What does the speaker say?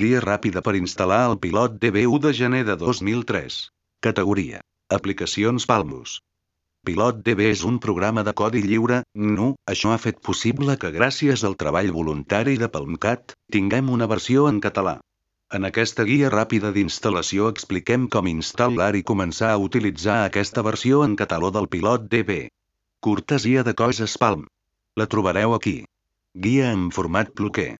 Guia ràpida per instal·lar el pilot DB1 de gener de 2003. Categoria. Aplicacions Palmus. Pilot DB és un programa de codi lliure, no, això ha fet possible que gràcies al treball voluntari de Palmcat, tinguem una versió en català. En aquesta guia ràpida d'instal·lació expliquem com instal·lar i començar a utilitzar aquesta versió en català del pilot DB. Cortesia de Coses Palm. La trobareu aquí. Guia en format bloquer.